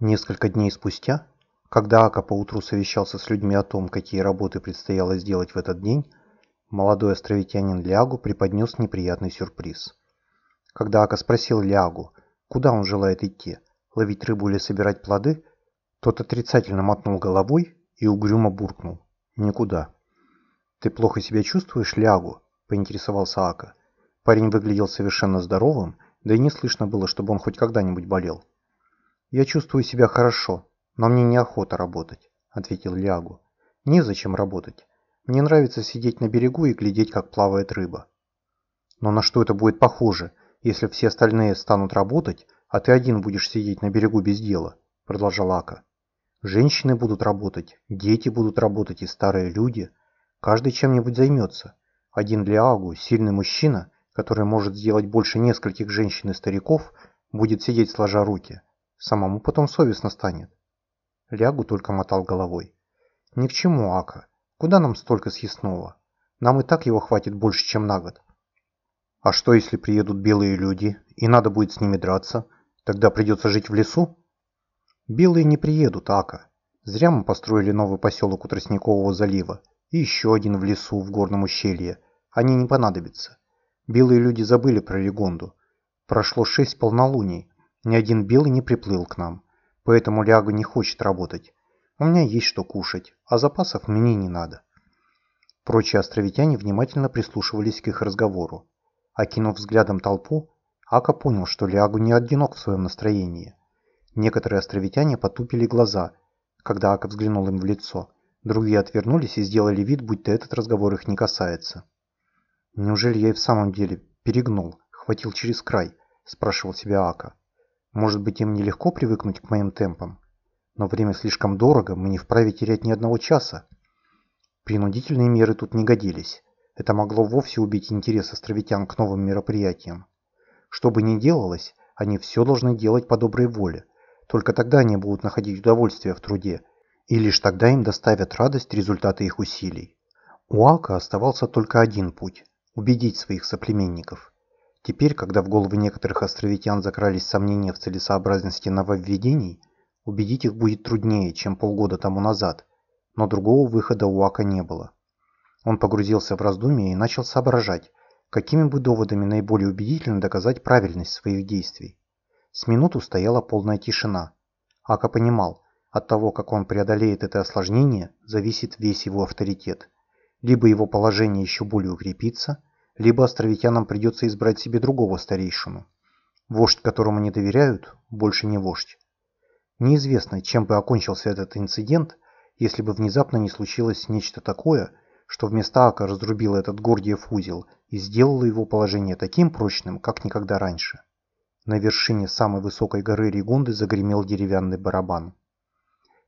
Несколько дней спустя, когда Ака поутру совещался с людьми о том, какие работы предстояло сделать в этот день, молодой островитянин Лягу преподнес неприятный сюрприз. Когда Ака спросил Лягу, куда он желает идти, ловить рыбу или собирать плоды, тот отрицательно мотнул головой и угрюмо буркнул. «Никуда». «Ты плохо себя чувствуешь, Лягу?» – поинтересовался Ака. Парень выглядел совершенно здоровым, да и не слышно было, чтобы он хоть когда-нибудь болел. «Я чувствую себя хорошо, но мне неохота работать», — ответил Лиагу. «Незачем работать. Мне нравится сидеть на берегу и глядеть, как плавает рыба». «Но на что это будет похоже, если все остальные станут работать, а ты один будешь сидеть на берегу без дела?» — продолжал Ака. «Женщины будут работать, дети будут работать и старые люди. Каждый чем-нибудь займется. Один Лиагу, сильный мужчина, который может сделать больше нескольких женщин и стариков, будет сидеть сложа руки. Самому потом совестно станет. Лягу только мотал головой. Ни к чему, Ака. Куда нам столько съестного? Нам и так его хватит больше, чем на год. А что, если приедут белые люди, и надо будет с ними драться? Тогда придется жить в лесу? Белые не приедут, Ака. Зря мы построили новый поселок у Тростникового залива. И еще один в лесу, в горном ущелье. Они не понадобятся. Белые люди забыли про Регонду. Прошло шесть полнолуний, ни один белый не приплыл к нам, поэтому Лягу не хочет работать. У меня есть что кушать, а запасов мне не надо. Прочие островитяне внимательно прислушивались к их разговору. Окинув взглядом толпу, Ака понял, что Лягу не одинок в своем настроении. Некоторые островитяне потупили глаза, когда Ака взглянул им в лицо. Другие отвернулись и сделали вид, будто этот разговор их не касается. «Неужели я и в самом деле перегнул, хватил через край?» – спрашивал себя Ака. Может быть, им нелегко привыкнуть к моим темпам, но время слишком дорого, мы не вправе терять ни одного часа. Принудительные меры тут не годились. Это могло вовсе убить интерес островитян к новым мероприятиям. Что бы ни делалось, они все должны делать по доброй воле. Только тогда они будут находить удовольствие в труде, и лишь тогда им доставят радость результаты их усилий. У Алка оставался только один путь – убедить своих соплеменников – Теперь, когда в головы некоторых островитян закрались сомнения в целесообразности нововведений, убедить их будет труднее, чем полгода тому назад, но другого выхода у Ака не было. Он погрузился в раздумья и начал соображать, какими бы доводами наиболее убедительно доказать правильность своих действий. С минуту стояла полная тишина. Ака понимал, от того, как он преодолеет это осложнение, зависит весь его авторитет. Либо его положение еще более укрепится, либо островитянам придется избрать себе другого старейшину. Вождь, которому не доверяют, больше не вождь. Неизвестно, чем бы окончился этот инцидент, если бы внезапно не случилось нечто такое, что вместо Ака разрубило этот Гордиев узел и сделало его положение таким прочным, как никогда раньше. На вершине самой высокой горы Ригунды загремел деревянный барабан.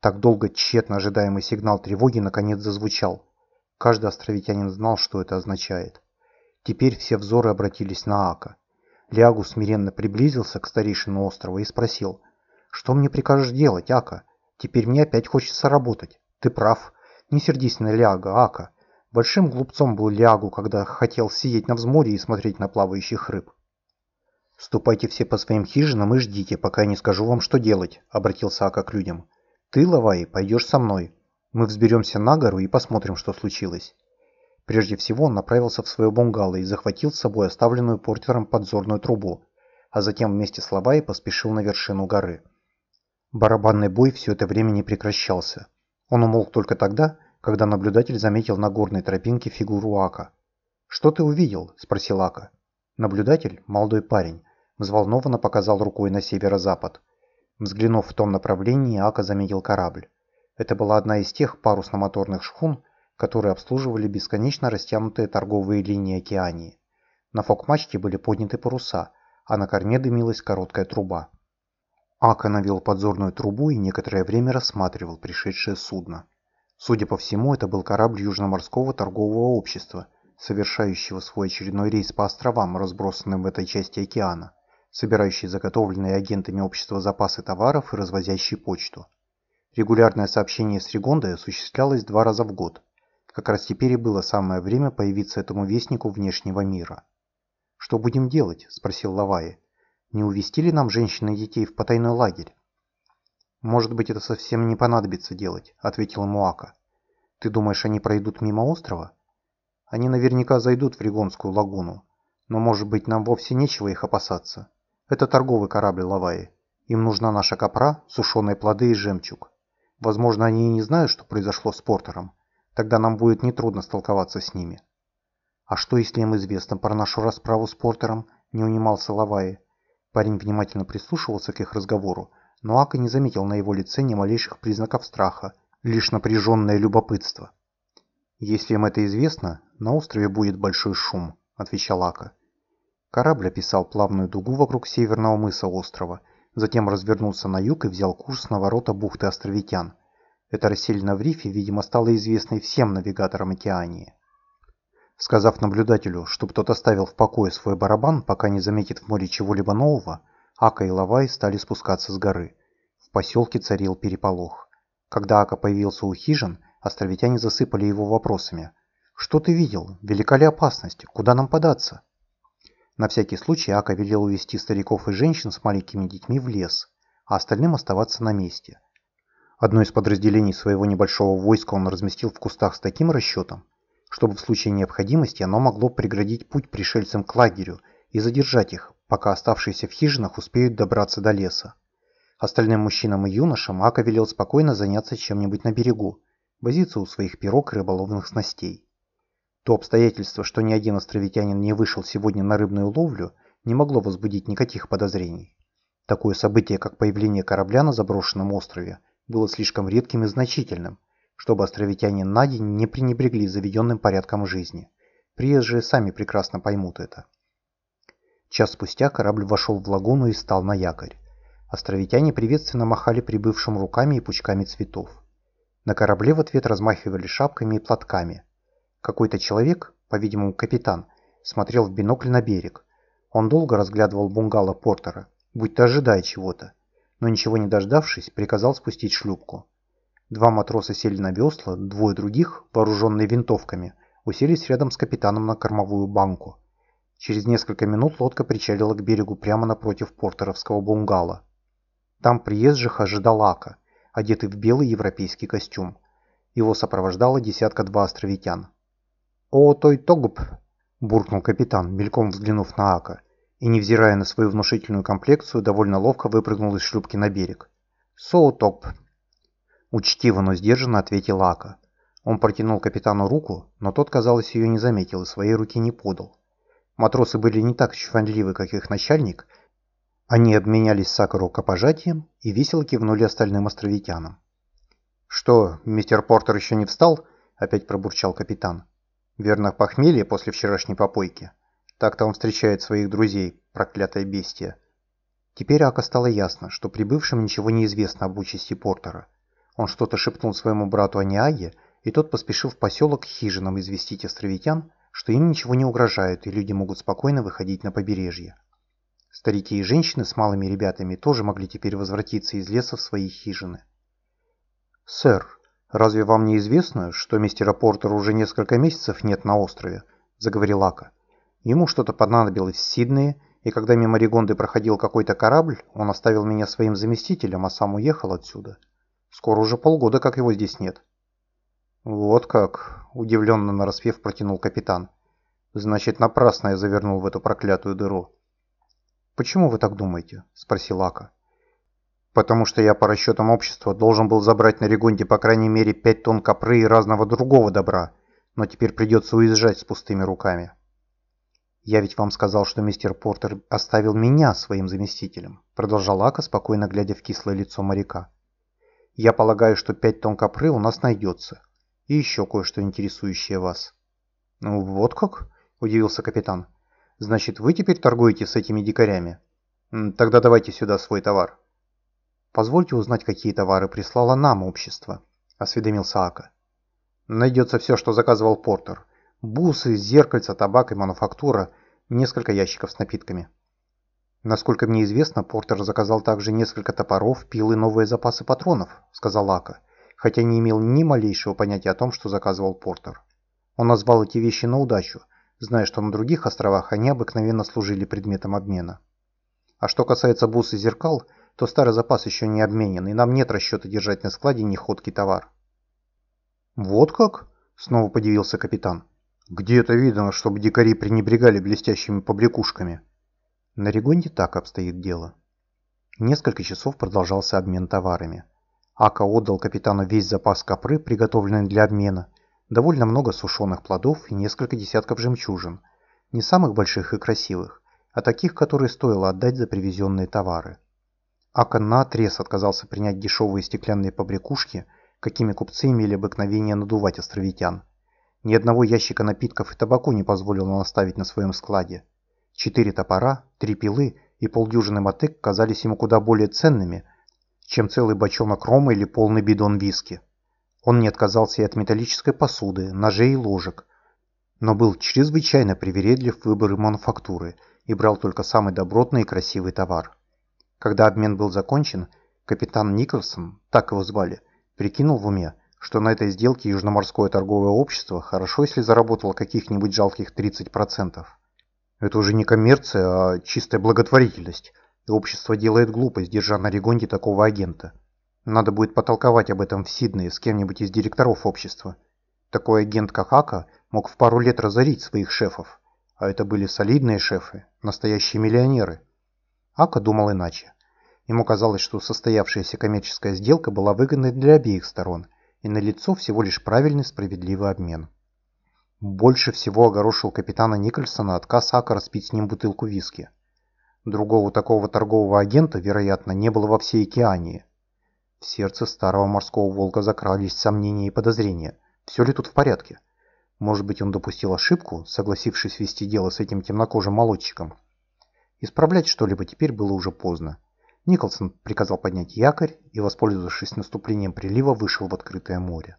Так долго тщетно ожидаемый сигнал тревоги наконец зазвучал. Каждый островитянин знал, что это означает. Теперь все взоры обратились на Ака. Лягу смиренно приблизился к старейшину острова и спросил, «Что мне прикажешь делать, Ака? Теперь мне опять хочется работать. Ты прав. Не сердись на Ляга, Ака. Большим глупцом был Лягу, когда хотел сидеть на взморье и смотреть на плавающих рыб. «Ступайте все по своим хижинам и ждите, пока я не скажу вам, что делать», — обратился Ака к людям. «Ты, Лавай, пойдешь со мной. Мы взберемся на гору и посмотрим, что случилось. Прежде всего он направился в свое бунгало и захватил с собой оставленную портером подзорную трубу, а затем вместе с Лавай поспешил на вершину горы. Барабанный бой все это время не прекращался. Он умолк только тогда, когда наблюдатель заметил на горной тропинке фигуру Ака. «Что ты увидел?» – спросил Ака. Наблюдатель, молодой парень, взволнованно показал рукой на северо-запад. Взглянув в том направлении, Ака заметил корабль. Это была одна из тех парусно-моторных шхун, которые обслуживали бесконечно растянутые торговые линии океании. На фок-мачте были подняты паруса, а на корме дымилась короткая труба. Ака навел подзорную трубу и некоторое время рассматривал пришедшее судно. Судя по всему, это был корабль Южноморского торгового общества, совершающего свой очередной рейс по островам, разбросанным в этой части океана, собирающий заготовленные агентами общества запасы товаров и развозящий почту. Регулярное сообщение с Ригондой осуществлялось два раза в год, как раз теперь и было самое время появиться этому вестнику внешнего мира. «Что будем делать?» – спросил Лавай. «Не увезти ли нам женщин и детей в потайной лагерь?» «Может быть, это совсем не понадобится делать», — ответил Муака. «Ты думаешь, они пройдут мимо острова?» «Они наверняка зайдут в Ригонскую лагуну. Но, может быть, нам вовсе нечего их опасаться. Это торговый корабль Лаваи. Им нужна наша копра, сушеные плоды и жемчуг. Возможно, они и не знают, что произошло с Портером. Тогда нам будет нетрудно столковаться с ними». «А что, если им известно про нашу расправу с Портером?» — не унимался Лаваи. Парень внимательно прислушивался к их разговору, но Ака не заметил на его лице ни малейших признаков страха, лишь напряженное любопытство. «Если им это известно, на острове будет большой шум», — отвечал Ака. Корабль описал плавную дугу вокруг северного мыса острова, затем развернулся на юг и взял курс на ворота бухты Островитян. Эта расселена в рифе, видимо, стала известной всем навигаторам Океании. Сказав наблюдателю, чтобы тот оставил в покое свой барабан, пока не заметит в море чего-либо нового, Ака и Лавай стали спускаться с горы. В поселке царил переполох. Когда Ака появился у хижин, островитяне засыпали его вопросами. «Что ты видел? Велика ли опасность? Куда нам податься?» На всякий случай Ака велел увести стариков и женщин с маленькими детьми в лес, а остальным оставаться на месте. Одно из подразделений своего небольшого войска он разместил в кустах с таким расчетом, чтобы в случае необходимости оно могло преградить путь пришельцам к лагерю и задержать их, пока оставшиеся в хижинах успеют добраться до леса. Остальным мужчинам и юношам Ака велел спокойно заняться чем-нибудь на берегу, возиться у своих пирог и рыболовных снастей. То обстоятельство, что ни один островитянин не вышел сегодня на рыбную ловлю, не могло возбудить никаких подозрений. Такое событие, как появление корабля на заброшенном острове, было слишком редким и значительным, чтобы островитяне на день не пренебрегли заведенным порядком жизни. Приезжие сами прекрасно поймут это. Час спустя корабль вошел в лагуну и стал на якорь. Островитяне приветственно махали прибывшим руками и пучками цветов. На корабле в ответ размахивали шапками и платками. Какой-то человек, по-видимому капитан, смотрел в бинокль на берег. Он долго разглядывал бунгало Портера, будто ожидая чего-то, но ничего не дождавшись, приказал спустить шлюпку. Два матроса сели на весла, двое других, вооруженные винтовками, уселись рядом с капитаном на кормовую банку. Через несколько минут лодка причалила к берегу прямо напротив портеровского бунгало. Там приезжих ожидал Ака, одетый в белый европейский костюм. Его сопровождало десятка-два островитян. «О, той тогуп!» – буркнул капитан, мельком взглянув на Ака, и, невзирая на свою внушительную комплекцию, довольно ловко выпрыгнул из шлюпки на берег. «Соу топ!» Учтиво, но сдержанно ответил Ака. Он протянул капитану руку, но тот, казалось, ее не заметил и своей руки не подал. Матросы были не так чванливы, как их начальник. Они обменялись Сака рукопожатием и весело кивнули остальным островитянам. «Что, мистер Портер еще не встал?» – опять пробурчал капитан. «Верно, похмелье после вчерашней попойки. Так-то он встречает своих друзей, проклятое бестия». Теперь Ака стало ясно, что прибывшим ничего не известно об участи Портера. Он что-то шепнул своему брату Аниаге, и тот поспешил в поселок к хижинам известить островитян, что им ничего не угрожает и люди могут спокойно выходить на побережье. Старики и женщины с малыми ребятами тоже могли теперь возвратиться из леса в свои хижины. «Сэр, разве вам не известно, что мистера Портера уже несколько месяцев нет на острове?» – заговорил Ака. «Ему что-то понадобилось в Сиднее, и когда мимо Ригонды проходил какой-то корабль, он оставил меня своим заместителем, а сам уехал отсюда. Скоро уже полгода, как его здесь нет». «Вот как!» – удивленно нараспев протянул капитан. «Значит, напрасно я завернул в эту проклятую дыру». «Почему вы так думаете?» – спросил Ака. «Потому что я по расчетам общества должен был забрать на Регонде по крайней мере пять тонн копры и разного другого добра, но теперь придется уезжать с пустыми руками». «Я ведь вам сказал, что мистер Портер оставил меня своим заместителем», продолжал Ака, спокойно глядя в кислое лицо моряка. «Я полагаю, что пять тонн копры у нас найдется, и еще кое-что интересующее вас». «Ну вот как?» – удивился капитан. «Значит, вы теперь торгуете с этими дикарями? Тогда давайте сюда свой товар». «Позвольте узнать, какие товары прислало нам общество», – осведомился Ака. «Найдется все, что заказывал Портер. Бусы, зеркальца, табак и мануфактура, несколько ящиков с напитками». «Насколько мне известно, Портер заказал также несколько топоров, пил и новые запасы патронов», – сказал Ака хотя не имел ни малейшего понятия о том, что заказывал Портер. Он назвал эти вещи на удачу, зная, что на других островах они обыкновенно служили предметом обмена. А что касается бус и зеркал, то старый запас еще не обменен, и нам нет расчета держать на складе неходкий товар». «Вот как?» — снова подивился капитан. «Где это видно, чтобы дикари пренебрегали блестящими побрякушками?» На Регонде так обстоит дело. Несколько часов продолжался обмен товарами. Ака отдал капитану весь запас копры, приготовленный для обмена, довольно много сушеных плодов и несколько десятков жемчужин, не самых больших и красивых, а таких, которые стоило отдать за привезенные товары. Ака наотрез отказался принять дешевые стеклянные побрякушки, какими купцы имели обыкновение надувать островитян. Ни одного ящика напитков и табаку не позволил он оставить на своем складе. Четыре топора, три пилы и полдюжины мотык казались ему куда более ценными – чем целый бочонок рома или полный бидон виски. Он не отказался и от металлической посуды, ножей и ложек, но был чрезвычайно привередлив в выборе мануфактуры и брал только самый добротный и красивый товар. Когда обмен был закончен, капитан Николсон, так его звали, прикинул в уме, что на этой сделке Южноморское торговое общество хорошо, если заработало каких-нибудь жалких 30%. Это уже не коммерция, а чистая благотворительность – и общество делает глупость, держа на Регонде такого агента. Надо будет потолковать об этом в Сиднее с кем-нибудь из директоров общества. Такой агент, как Ака, мог в пару лет разорить своих шефов. А это были солидные шефы, настоящие миллионеры. Ака думал иначе. Ему казалось, что состоявшаяся коммерческая сделка была выгодной для обеих сторон, и налицо всего лишь правильный справедливый обмен. Больше всего огорошил капитана Никольсона отказ Ака распить с ним бутылку виски. Другого такого торгового агента, вероятно, не было во всей океании. В сердце старого морского волка закрались сомнения и подозрения. Все ли тут в порядке? Может быть, он допустил ошибку, согласившись вести дело с этим темнокожим молодчиком? Исправлять что-либо теперь было уже поздно. Николсон приказал поднять якорь и, воспользовавшись наступлением прилива, вышел в открытое море.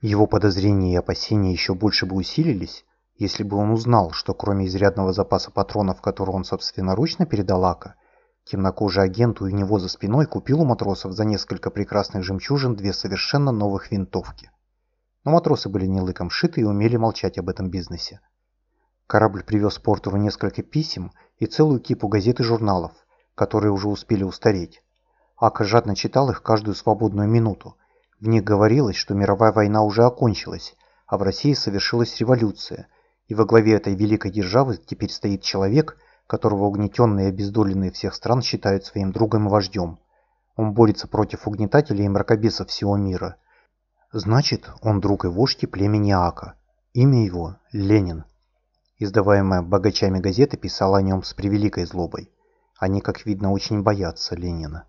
Его подозрения и опасения еще больше бы усилились, если бы он узнал, что кроме изрядного запаса патронов, который он собственноручно передал Ака, темнокожий агент у него за спиной купил у матросов за несколько прекрасных жемчужин две совершенно новых винтовки. Но матросы были не лыком шиты и умели молчать об этом бизнесе. Корабль привез Портову несколько писем и целую кипу газет и журналов, которые уже успели устареть. Ака жадно читал их каждую свободную минуту. В них говорилось, что мировая война уже окончилась, а в России совершилась революция – и во главе этой великой державы теперь стоит человек, которого угнетенные и обездоленные всех стран считают своим другом и вождем. Он борется против угнетателей и мракобесов всего мира. Значит, он друг и вождь племени Ака. Имя его – Ленин. Издаваемая богачами газета писала о нем с превеликой злобой. Они, как видно, очень боятся Ленина.